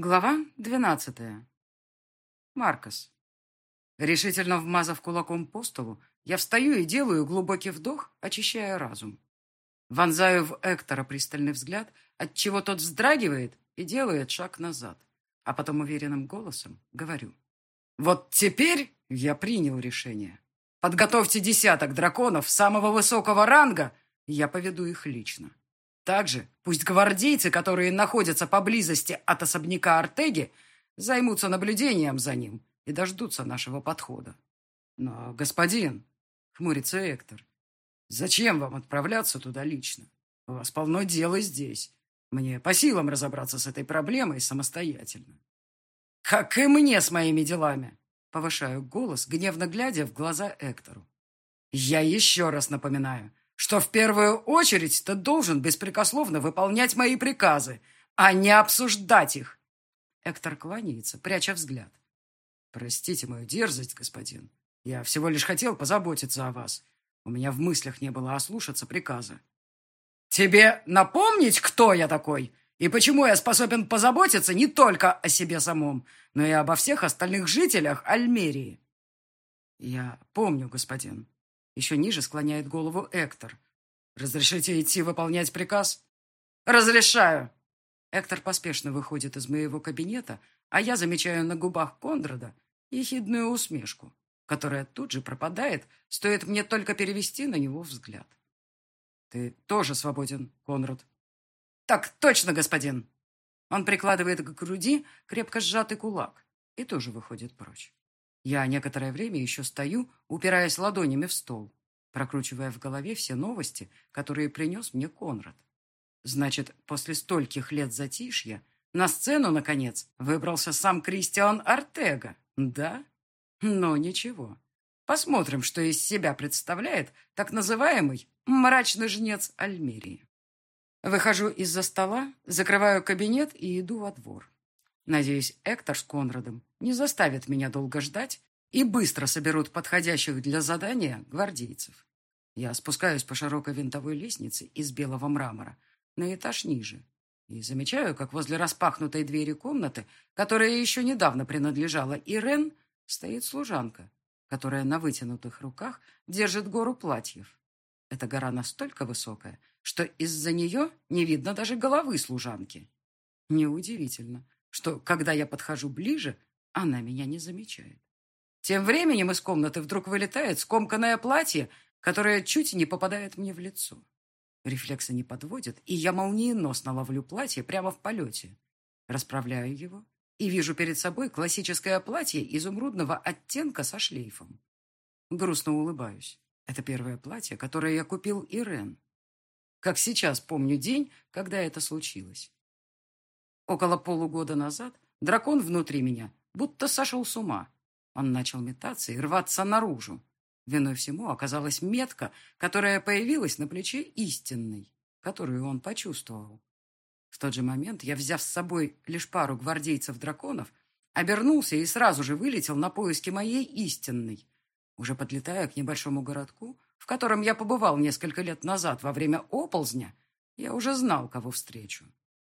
Глава двенадцатая. Маркос. Решительно вмазав кулаком по столу, я встаю и делаю глубокий вдох, очищая разум. Вонзаю в Эктора пристальный взгляд, отчего тот вздрагивает и делает шаг назад, а потом уверенным голосом говорю. «Вот теперь я принял решение. Подготовьте десяток драконов самого высокого ранга, я поведу их лично. Также пусть гвардейцы, которые находятся поблизости от особняка Артеги, займутся наблюдением за ним и дождутся нашего подхода. Но, господин, — хмурится Эктор, — зачем вам отправляться туда лично? У вас полно дела здесь. Мне по силам разобраться с этой проблемой самостоятельно. Как и мне с моими делами, — повышаю голос, гневно глядя в глаза Эктору. Я еще раз напоминаю, что в первую очередь ты должен беспрекословно выполнять мои приказы, а не обсуждать их. Эктор кланяется, пряча взгляд. Простите мою дерзость, господин. Я всего лишь хотел позаботиться о вас. У меня в мыслях не было ослушаться приказа. Тебе напомнить, кто я такой? И почему я способен позаботиться не только о себе самом, но и обо всех остальных жителях Альмерии? Я помню, господин. Еще ниже склоняет голову Эктор. «Разрешите идти выполнять приказ?» «Разрешаю!» Эктор поспешно выходит из моего кабинета, а я замечаю на губах Кондрада ехидную усмешку, которая тут же пропадает, стоит мне только перевести на него взгляд. «Ты тоже свободен, Конрад?» «Так точно, господин!» Он прикладывает к груди крепко сжатый кулак и тоже выходит прочь. Я некоторое время еще стою, упираясь ладонями в стол, прокручивая в голове все новости, которые принес мне Конрад. Значит, после стольких лет затишья на сцену, наконец, выбрался сам Кристиан Артега, да? Но ничего. Посмотрим, что из себя представляет так называемый мрачный жнец Альмерии. Выхожу из-за стола, закрываю кабинет и иду во двор. Надеюсь, Эктор с Конрадом не заставят меня долго ждать и быстро соберут подходящих для задания гвардейцев. Я спускаюсь по широкой винтовой лестнице из белого мрамора на этаж ниже и замечаю, как возле распахнутой двери комнаты, которая еще недавно принадлежала Ирен, стоит служанка, которая на вытянутых руках держит гору платьев. Эта гора настолько высокая, что из-за нее не видно даже головы служанки. Неудивительно, что, когда я подхожу ближе, она меня не замечает. Тем временем из комнаты вдруг вылетает скомканное платье, которое чуть не попадает мне в лицо. Рефлексы не подводят, и я молниеносно ловлю платье прямо в полете. Расправляю его и вижу перед собой классическое платье изумрудного оттенка со шлейфом. Грустно улыбаюсь. Это первое платье, которое я купил Ирен. Как сейчас помню день, когда это случилось. Около полугода назад дракон внутри меня будто сошел с ума. Он начал метаться и рваться наружу. Виной всему оказалась метка, которая появилась на плече истинной, которую он почувствовал. В тот же момент я, взяв с собой лишь пару гвардейцев-драконов, обернулся и сразу же вылетел на поиски моей истинной. Уже подлетая к небольшому городку, в котором я побывал несколько лет назад во время оползня, я уже знал, кого встречу.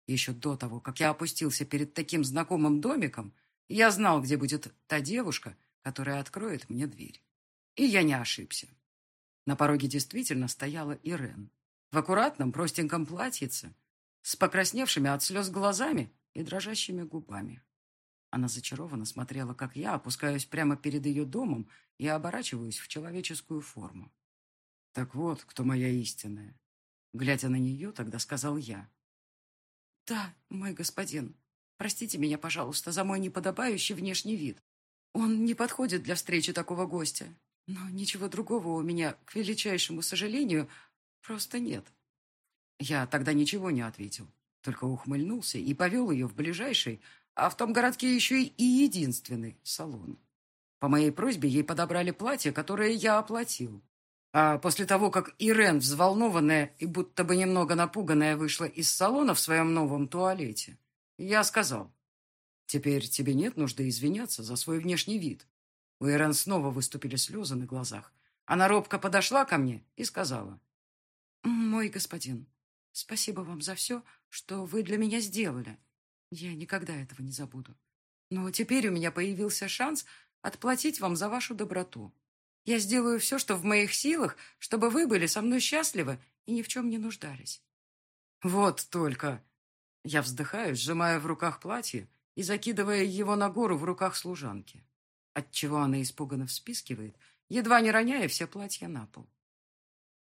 Еще до того, как я опустился перед таким знакомым домиком, я знал, где будет та девушка, которая откроет мне дверь. И я не ошибся. На пороге действительно стояла Ирен. В аккуратном, простеньком платьице, с покрасневшими от слез глазами и дрожащими губами. Она зачарованно смотрела, как я опускаюсь прямо перед ее домом и оборачиваюсь в человеческую форму. Так вот, кто моя истинная. Глядя на нее, тогда сказал я. «Да, мой господин, простите меня, пожалуйста, за мой неподобающий внешний вид. Он не подходит для встречи такого гостя. Но ничего другого у меня, к величайшему сожалению, просто нет». Я тогда ничего не ответил, только ухмыльнулся и повел ее в ближайший, а в том городке еще и единственный салон. По моей просьбе ей подобрали платье, которое я оплатил. А после того, как Ирен, взволнованная и будто бы немного напуганная, вышла из салона в своем новом туалете, я сказал, «Теперь тебе нет нужды извиняться за свой внешний вид». У Ирен снова выступили слезы на глазах. Она робко подошла ко мне и сказала, «Мой господин, спасибо вам за все, что вы для меня сделали. Я никогда этого не забуду. Но теперь у меня появился шанс отплатить вам за вашу доброту. Я сделаю все, что в моих силах, чтобы вы были со мной счастливы и ни в чем не нуждались. Вот только... Я вздыхаю, сжимая в руках платье и закидывая его на гору в руках служанки, отчего она испуганно вспискивает, едва не роняя все платья на пол.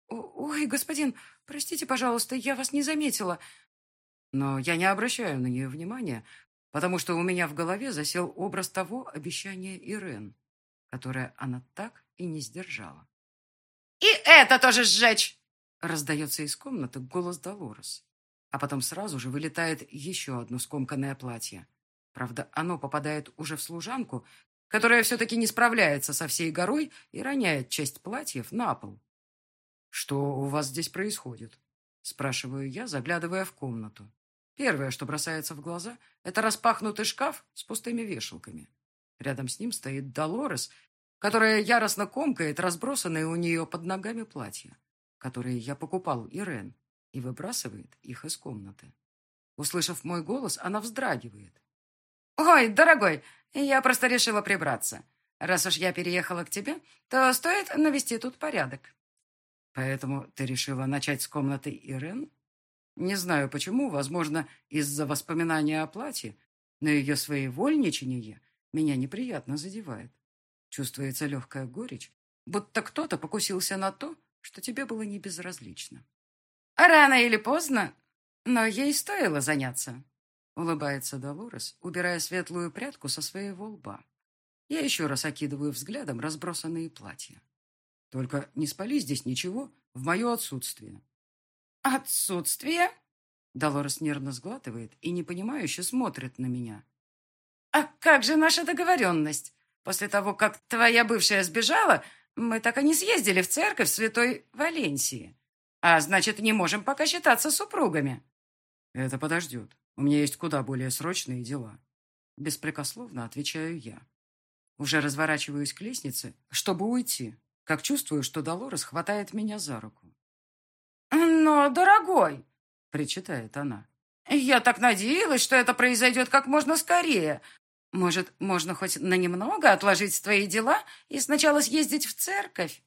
«Ой, господин, простите, пожалуйста, я вас не заметила». Но я не обращаю на нее внимания, потому что у меня в голове засел образ того обещания Ирен, которое она так и не сдержала. «И это тоже сжечь!» Раздается из комнаты голос Долорес. А потом сразу же вылетает еще одно скомканное платье. Правда, оно попадает уже в служанку, которая все-таки не справляется со всей горой и роняет часть платьев на пол. «Что у вас здесь происходит?» Спрашиваю я, заглядывая в комнату. Первое, что бросается в глаза, это распахнутый шкаф с пустыми вешалками. Рядом с ним стоит Долорес, которая яростно комкает разбросанные у нее под ногами платья, которые я покупал Ирен, и выбрасывает их из комнаты. Услышав мой голос, она вздрагивает. «Ой, дорогой, я просто решила прибраться. Раз уж я переехала к тебе, то стоит навести тут порядок». «Поэтому ты решила начать с комнаты Ирен?» Не знаю почему, возможно, из-за воспоминания о платье, но ее своевольничание меня неприятно задевает. Чувствуется легкая горечь, будто кто-то покусился на то, что тебе было не безразлично. Рано или поздно, но ей стоило заняться. Улыбается Долорес, убирая светлую прядку со своего лба. Я еще раз окидываю взглядом разбросанные платья. Только не спали здесь ничего в мое отсутствие. «Отсутствие?» Долорес нервно сглатывает и непонимающе смотрит на меня. «А как же наша договоренность? После того, как твоя бывшая сбежала, мы так и не съездили в церковь Святой Валенсии. А значит, не можем пока считаться супругами». «Это подождет. У меня есть куда более срочные дела». Беспрекословно отвечаю я. Уже разворачиваюсь к лестнице, чтобы уйти, как чувствую, что Долорес хватает меня за руку. «Но, дорогой», — причитает она, — «я так надеялась, что это произойдет как можно скорее. Может, можно хоть на немного отложить твои дела и сначала съездить в церковь?»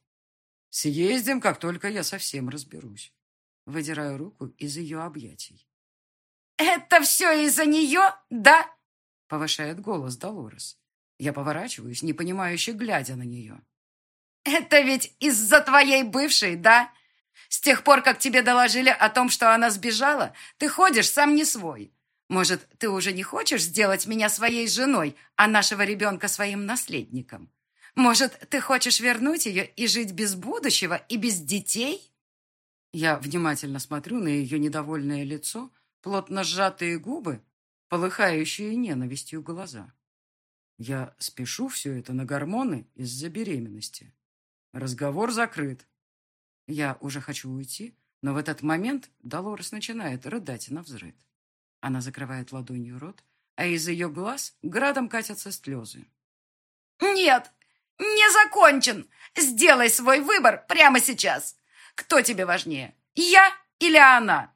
«Съездим, как только я совсем разберусь». Выдираю руку из ее объятий. «Это все из-за нее, да?» — повышает голос Долорес. Я поворачиваюсь, непонимающе глядя на нее. «Это ведь из-за твоей бывшей, да? С тех пор, как тебе доложили о том, что она сбежала, ты ходишь сам не свой. Может, ты уже не хочешь сделать меня своей женой, а нашего ребенка своим наследником? Может, ты хочешь вернуть ее и жить без будущего и без детей?» Я внимательно смотрю на ее недовольное лицо, плотно сжатые губы, полыхающие ненавистью глаза. Я спешу все это на гормоны из-за беременности. Разговор закрыт. Я уже хочу уйти, но в этот момент Долорес начинает рыдать на взрыд. Она закрывает ладонью рот, а из ее глаз градом катятся слезы. «Нет, не закончен! Сделай свой выбор прямо сейчас! Кто тебе важнее, я или она?»